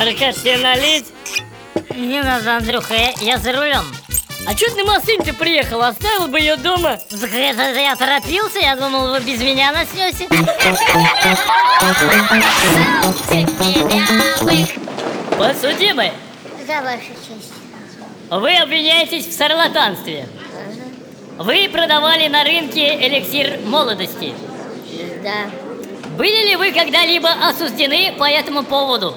Тебе налить? Не надо, Андрюха, я, я за рулем. А чё ты на машине приехал? Оставил бы ее дома? Так это я торопился, я думал, вы без меня наснете. Подсудимый, За вашу честь. вы обвиняетесь в шарлатанстве. Вы продавали на рынке эликсир молодости. Да. Были ли вы когда-либо осуждены по этому поводу?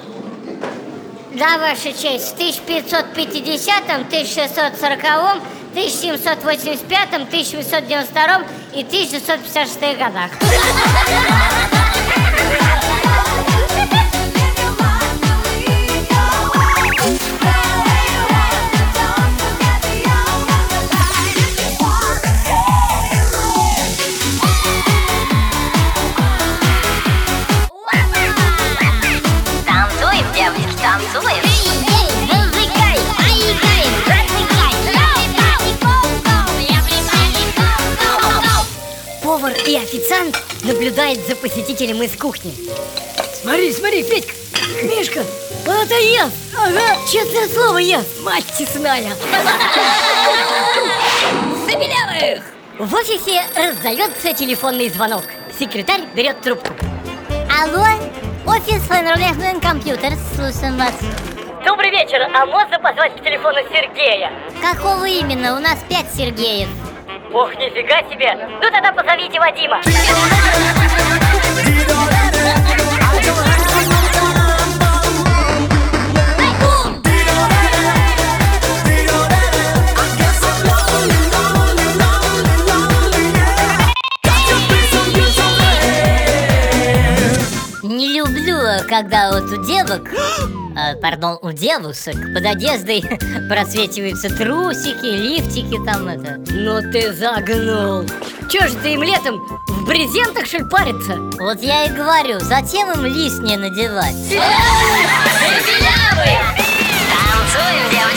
Да, Ваша честь, в 1550, 1640, 1785, 1892 и 1656 годах. И официант наблюдают за посетителем из кухни. Смотри, смотри, Петька, Мишка, он это ест. Ага, честное слово ест, мать честная. Забелявых! В офисе раздается телефонный звонок. Секретарь берет трубку. Алло, офис Файнролехмен компьютер, слушаем вас. Добрый вечер, а можно позвать к телефону Сергея? Какого именно? У нас пять Сергеев. Ох, нифига себе. Ну тогда позовите Вадима. Не люблю, когда вот у девок, э, пардон, у девушек под одеждой просвечиваются трусики, лифтики там это. Ну ты загнул. Чё же ты им летом в брезентах что ли париться? Вот я и говорю, зачем им лишнее надевать? Танцуем, девочки,